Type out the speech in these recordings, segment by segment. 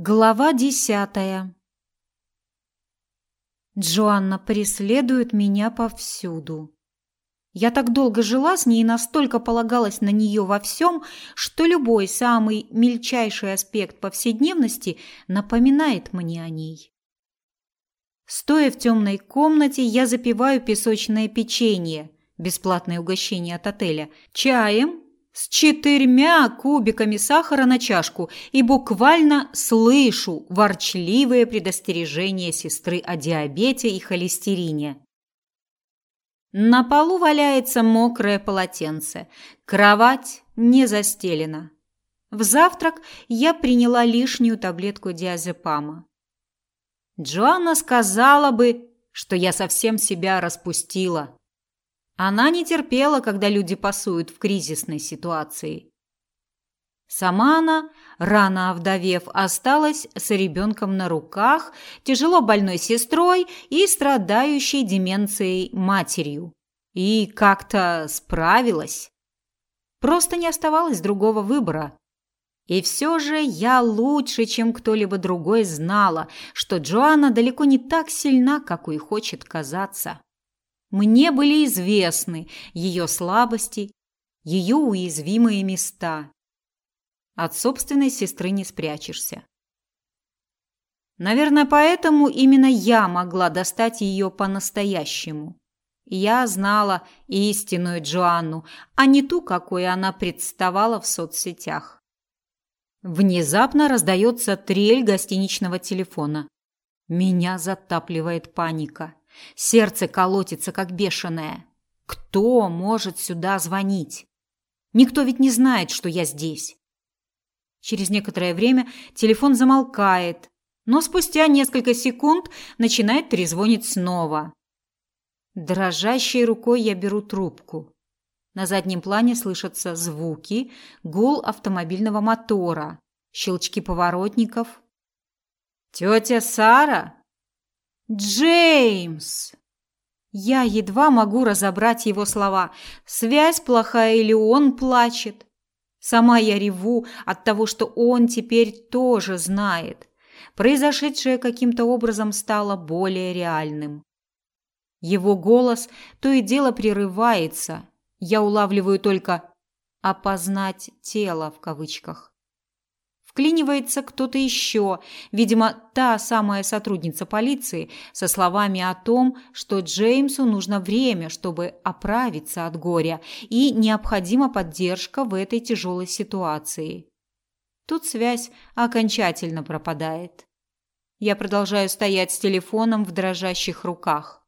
Глава десятая. Джоанна преследует меня повсюду. Я так долго жила с ней и настолько полагалась на нее во всем, что любой самый мельчайший аспект повседневности напоминает мне о ней. Стоя в темной комнате, я запиваю песочное печенье, бесплатное угощение от отеля, чаем с четырьмя кубиками сахара на чашку и буквально слышу ворчливые предостережения сестры о диабете и холестерине. На полу валяется мокрое полотенце. Кровать не застелена. В завтрак я приняла лишнюю таблетку диазепама. Джоанна сказала бы, что я совсем себя распустила. Она не терпела, когда люди пасуют в кризисной ситуации. Сама она, рано овдовев, осталась с ребенком на руках, тяжело больной сестрой и страдающей деменцией матерью. И как-то справилась. Просто не оставалось другого выбора. И все же я лучше, чем кто-либо другой знала, что Джоанна далеко не так сильна, как ей хочет казаться. Мне были известны ее слабости, ее уязвимые места. От собственной сестры не спрячешься. Наверное, поэтому именно я могла достать ее по-настоящему. Я знала истинную Джоанну, а не ту, какой она представала в соцсетях. Внезапно раздается трель гостиничного телефона. Меня затапливает паника. Сердце колотится, как бешеное. Кто может сюда звонить? Никто ведь не знает, что я здесь. Через некоторое время телефон замолкает, но спустя несколько секунд начинает трезвонить снова. Дрожащей рукой я беру трубку. На заднем плане слышатся звуки, гул автомобильного мотора, щелчки поворотников. «Тетя Сара?» Джеймс. Я едва могу разобрать его слова. Связь плохая или он плачет? Сама я реву от того, что он теперь тоже знает. Произошедшее каким-то образом стало более реальным. Его голос то и дело прерывается. Я улавливаю только опознать тело в кавычках. Вклинивается кто-то еще, видимо, та самая сотрудница полиции, со словами о том, что Джеймсу нужно время, чтобы оправиться от горя, и необходима поддержка в этой тяжелой ситуации. Тут связь окончательно пропадает. Я продолжаю стоять с телефоном в дрожащих руках.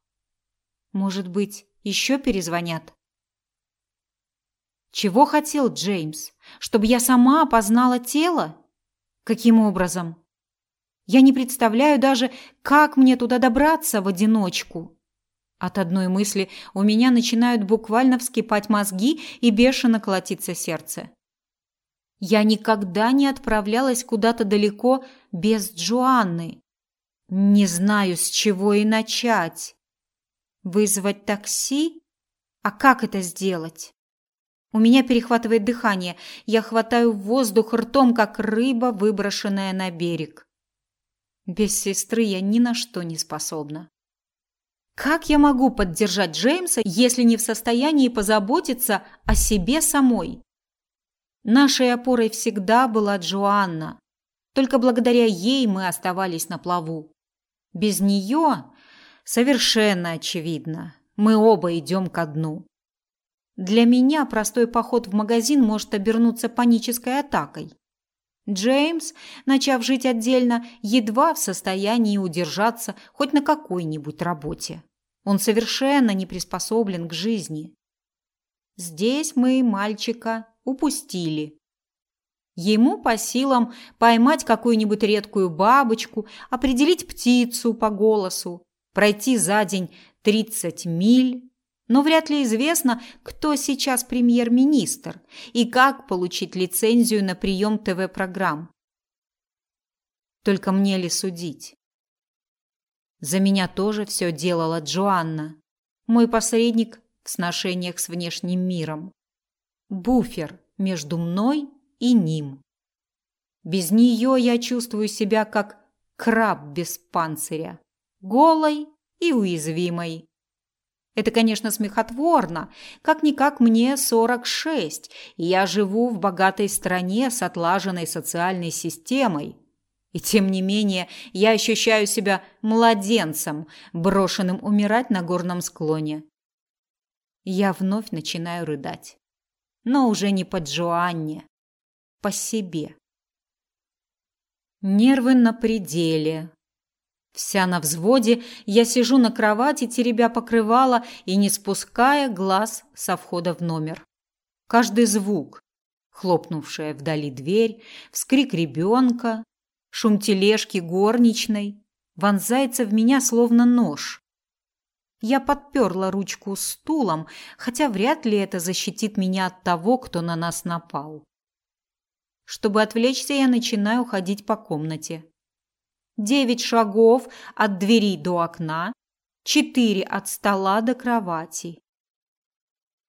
Может быть, еще перезвонят? Чего хотел Джеймс? Чтобы я сама опознала тело? Каким образом? Я не представляю даже, как мне туда добраться в одиночку. От одной мысли у меня начинают буквально вскипать мозги и бешено колотиться сердце. Я никогда не отправлялась куда-то далеко без Джоанны. Не знаю, с чего и начать. Вызвать такси? А как это сделать? У меня перехватывает дыхание. Я хватаю воздух ртом, как рыба, выброшенная на берег. Без сестры я ни на что не способна. Как я могу поддержать Джеймса, если не в состоянии позаботиться о себе самой? Нашей опорой всегда была Джоанна. Только благодаря ей мы оставались на плаву. Без нее, совершенно очевидно, мы оба идем ко дну. Для меня простой поход в магазин может обернуться панической атакой. Джеймс, начав жить отдельно, едва в состоянии удержаться хоть на какой-нибудь работе. Он совершенно не приспособлен к жизни. Здесь мы мальчика упустили. Ему по силам поймать какую-нибудь редкую бабочку, определить птицу по голосу, пройти за день 30 миль но вряд ли известно, кто сейчас премьер-министр и как получить лицензию на прием ТВ-программ. Только мне ли судить? За меня тоже все делала Джоанна, мой посредник в сношениях с внешним миром. Буфер между мной и ним. Без нее я чувствую себя как краб без панциря, голой и уязвимой. Это, конечно, смехотворно. Как-никак мне 46, и я живу в богатой стране с отлаженной социальной системой. И тем не менее, я ощущаю себя младенцем, брошенным умирать на горном склоне. Я вновь начинаю рыдать. Но уже не по Джоанне, по себе. Нервы на пределе. Вся на взводе, я сижу на кровати, теребя покрывало и не спуская глаз со входа в номер. Каждый звук, хлопнувшая вдали дверь, вскрик ребенка, шум тележки горничной, вонзается в меня словно нож. Я подперла ручку стулом, хотя вряд ли это защитит меня от того, кто на нас напал. Чтобы отвлечься, я начинаю ходить по комнате. Девять шагов от двери до окна, четыре от стола до кровати.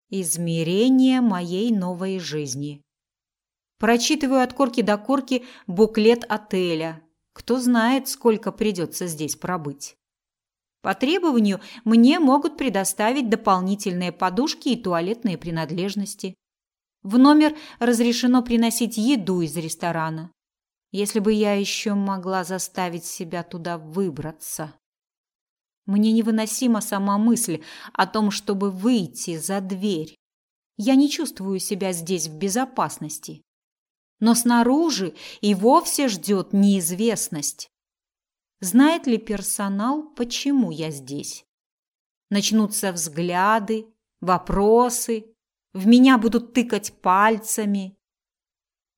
Измерение моей новой жизни. Прочитываю от корки до корки буклет отеля. Кто знает, сколько придется здесь пробыть. По требованию мне могут предоставить дополнительные подушки и туалетные принадлежности. В номер разрешено приносить еду из ресторана. Если бы я еще могла заставить себя туда выбраться. Мне невыносима сама мысль о том, чтобы выйти за дверь. Я не чувствую себя здесь в безопасности. Но снаружи и вовсе ждет неизвестность. Знает ли персонал, почему я здесь? Начнутся взгляды, вопросы, в меня будут тыкать пальцами.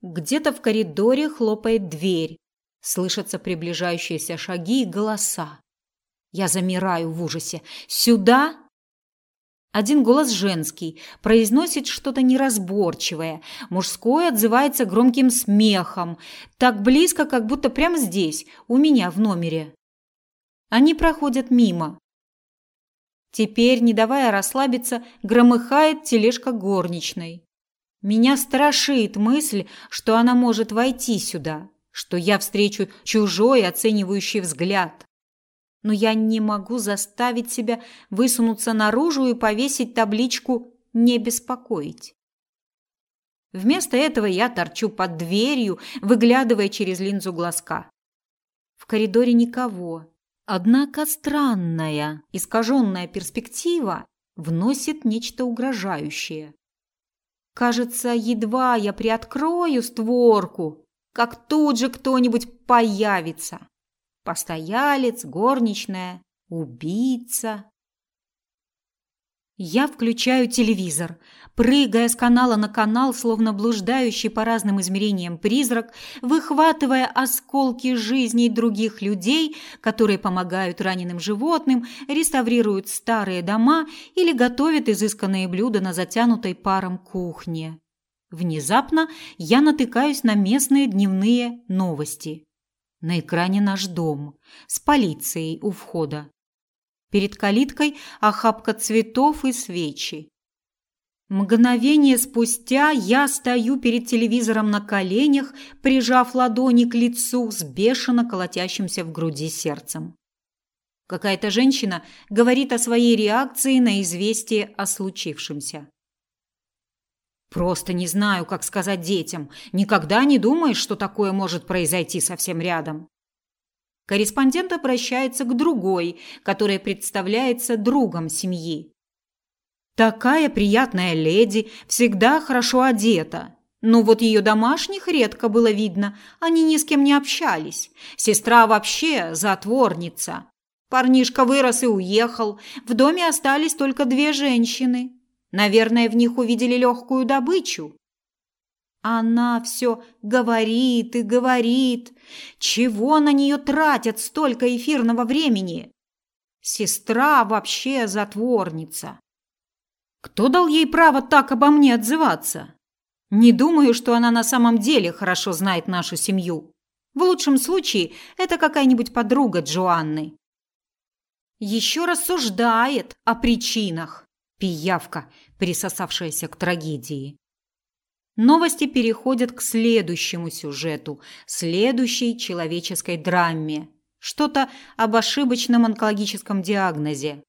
Где-то в коридоре хлопает дверь. Слышатся приближающиеся шаги и голоса. Я замираю в ужасе. «Сюда?» Один голос женский, произносит что-то неразборчивое. Мужской отзывается громким смехом. Так близко, как будто прямо здесь, у меня в номере. Они проходят мимо. Теперь, не давая расслабиться, громыхает тележка горничной. Меня страшит мысль, что она может войти сюда, что я встречу чужой оценивающий взгляд. Но я не могу заставить себя высунуться наружу и повесить табличку «Не беспокоить». Вместо этого я торчу под дверью, выглядывая через линзу глазка. В коридоре никого. Однако странная, искаженная перспектива вносит нечто угрожающее. Кажется, едва я приоткрою створку, как тут же кто-нибудь появится. Постоялец, горничная, убийца. Я включаю телевизор, прыгая с канала на канал, словно блуждающий по разным измерениям призрак, выхватывая осколки жизней других людей, которые помогают раненым животным, реставрируют старые дома или готовят изысканные блюда на затянутой паром кухне. Внезапно я натыкаюсь на местные дневные новости. На экране наш дом с полицией у входа. Перед калиткой охапка цветов и свечи. Мгновение спустя я стою перед телевизором на коленях, прижав ладони к лицу с бешено колотящимся в груди сердцем. Какая-то женщина говорит о своей реакции на известие о случившемся. Просто не знаю, как сказать детям. Никогда не думаешь, что такое может произойти совсем рядом. Корреспондент обращается к другой, которая представляется другом семьи. Такая приятная леди, всегда хорошо одета. Но вот ее домашних редко было видно, они ни с кем не общались. Сестра вообще затворница. Парнишка вырос и уехал. В доме остались только две женщины. Наверное, в них увидели легкую добычу. Она все говорит и говорит. Чего на нее тратят столько эфирного времени? Сестра вообще затворница. Кто дал ей право так обо мне отзываться? Не думаю, что она на самом деле хорошо знает нашу семью. В лучшем случае это какая-нибудь подруга Джоанны. Еще рассуждает о причинах. Пиявка, присосавшаяся к трагедии. Новости переходят к следующему сюжету, следующей человеческой драме. Что-то об ошибочном онкологическом диагнозе.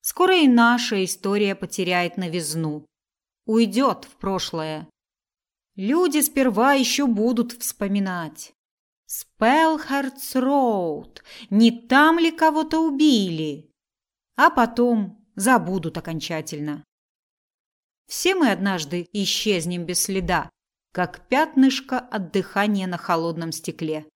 Скоро и наша история потеряет новизну. Уйдет в прошлое. Люди сперва еще будут вспоминать. Спелхардс Роуд. Не там ли кого-то убили? А потом забудут окончательно. Все мы однажды исчезнем без следа, как пятнышко от дыхания на холодном стекле.